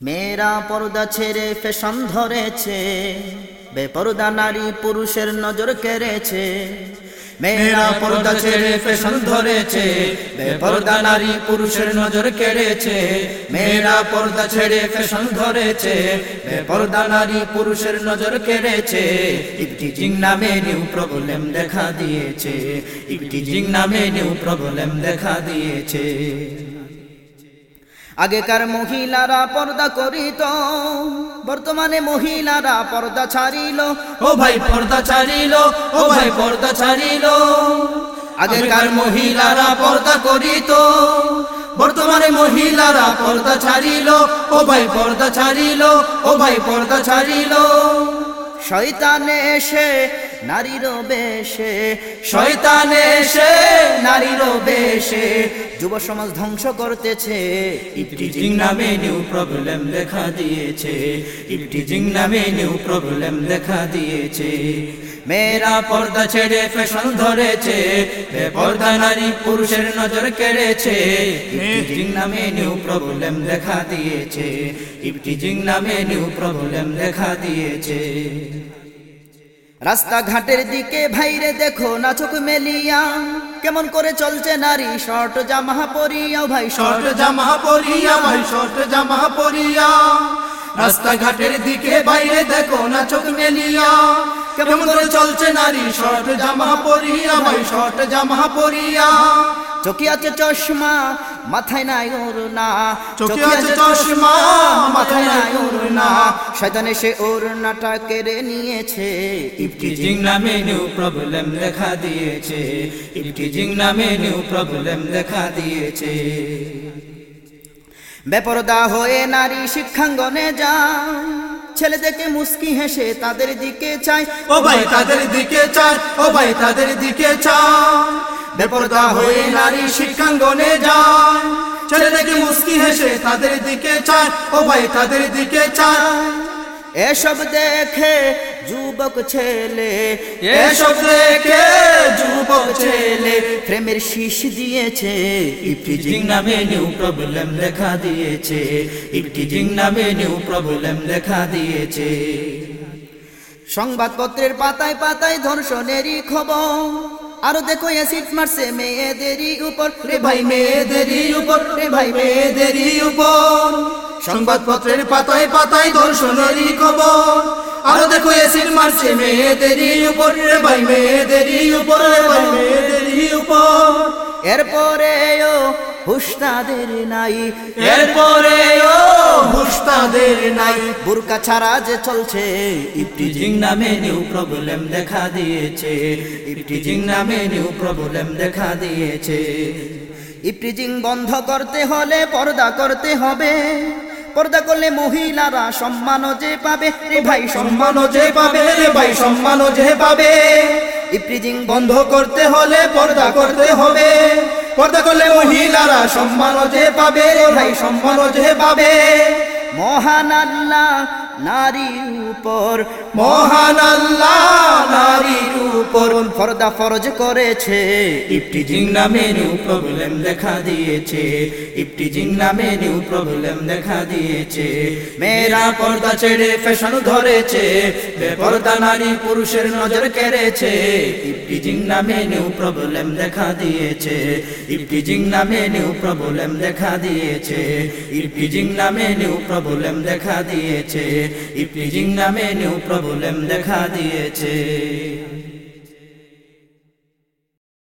মেয়েরা পর্দা ছেড়ে ফ্যাশন ধরেছে, বেপরদা নারী পুরুষের নজর কেড়েছে। মেয়েরা পর্দা ছেড়ে ফ্যাশন ধরেছে, বেপরদা নারী পুরুষের নজর কেড়েছে। মেয়েরা পর্দা ছেড়ে ফ্যাশন ধরেছে, বেপরদা নারী পুরুষের নজর কেড়েছে। ইফটিজিং নামে নিউ প্রবলেম দেখা দিয়েছে ইফটিজিং নামে নিউ প্রবলেম দেখা দিয়েছে। আগেকার মহিলারা পর্দা করিত বর্তমানে মহিলারা পর্দা ছাড়িল। ও ভাই পর্দা ছাড়িল ও ভাই পর্দা ছাড়িল। আগেকার মহিলারা পর্দা করিত বর্তমানে মহিলারা পর্দা ছাড়িল। ও ভাই পর্দা ছাড়িল ও ভাই পর্দা ছাড়িল। শয়তানে এসে নারীর বেশে। শয়তানে এসে নারীর বেশে। যুব সমাজ ধ্বংস করতেছে। ইফটিজিং নামে নিউ প্রবলেম দেখা দিয়েছে। ইফটিজিং নামে নিউ প্রবলেম দেখা দিয়েছে। মেয়েরা পর্দা ছেড়ে ফ্যাশন ধরেছে। পর্দা নারী পুরুষের নজর কেড়েছে। ইফটিজিং নামে নিউ প্রবলেম দেখা দিয়েছে। ইফটিজিং নামে নিউ প্রবলেম দেখা দিয়েছে। রাস্তাঘাটের দিকে ভাইরে দেখো না চোখ মেলিয়া। কেমন করে চলছে নারী শর্ট জামা পরিয়া ভাই শর্ট জামা পরিয়া ভাই শর্ট জামা পরিয়া। রাস্তাঘাটের দিকে বাইরে দেখো না চোখ মেলিয়া। কেমন করে চলছে নারী শর্ট জামা পরিয়া ভাই শর্ট জামা পরিয়া। চোখে আছে চশমা মাথায় নাই ওর না। চোখে আছে চশমা মাথায় নাই ওড়না শয়তানে সে ওর নাটা কেড়ে নিয়েছে। ইফটিজিং নামে নিউ প্রবলেম দেখা দিয়েছে। ইফটিজিং নামে নিউ প্রবলেম দেখা দিয়েছে। বেপরদা হয়ে নারী শিক্ষাঙ্গনে যায়। ছেলেদেরকে মুস্কি হেসে তাদের দিকে চায়। ও ভাই তাদের দিকে চায়। ও ভাই তাদের দিকে চায়। বেপরদা হয়ে নারী শিক্ষাঙ্গনে যায়। ছেলেদেরকে মুস্কি হেসে তাদের দিকে চায় ও ভাই তাদের দিকে চায়। এসব দেখে যুবক ছেলে এসব দেখে যুবক ছেলে প্রেমের শীষ দিয়েছে ইফটিজিং নামে নিউ প্রবলেম দেখা দিয়েছে ইফটিজিং নামে নিউ প্রবলেম দেখা দিয়েছে। সংবাদপত্রের পাতায় পাতায় ধর্ষণেরই খবর আরও দেখো অ্যাসিড মারছে মেয়েদেরই উপর। রে ভাই মেয়েদেরই উপর রে ভাই মেয়েদেরই উপর। সংবাদপত্রের পাতায় পাতায় ধর্ষণেরই খবর। আরও দেখো এসিড মারছে মেয়েদেরই উপর রে ভাই মেয়েদেরই উপর রে ভাই মেয়েদেরই উপর। এরপরেও হুস্তাদের নাই। এরপরে হুস্তাদের নাই। বুরকা ছাড়া যে চলছে ইফটিজিং নামে নিউ প্রবলেম দেখা দিয়েছে। ইফটিজিং নামে নিউ প্রবলেম দেখা দিয়েছে। ইপ্রিজিং বন্ধ করতে হলে পর্দা করতে হবে। পর্দা করলে মহিলারা সম্মান যে পাবে। রে ভাই সম্মান যে পাবে। রে ভাই সম্মান যে পাবে। ইপ্রিজিং বন্ধ করতে হলে পর্দা করতে হবে। পর্দা করলে মহিলারা সম্মান যে পাবে। রে ভাই সম্মান যে পাবে। মহান নারীর উপর। মহান আল্লাহ নারীর উপর। পর্দা ফরজ করেছে? ইফটিজিং নামে নিউ প্রবলেম দেখা দিয়েছে। ইফটিজিং নামে নিউ প্রবলেম দেখা দিয়েছে। মেয়েরা পর্দা ছেড়ে ফ্যাশন ধরেছে। বেপর্দা নারী পুরুষের নজর কেড়েছে। ইফটিজিং নামে নিউ প্রবলেম দেখা দিয়েছে। ইফটিজিং নামে নিউ প্রবলেম দেখা দিয়েছে। ইফটিজিং নামে নিউ প্রবলেম দেখা দিয়েছে। ইফটিজিং নামে নিউ প্রবলেম দেখা দিয়েছে।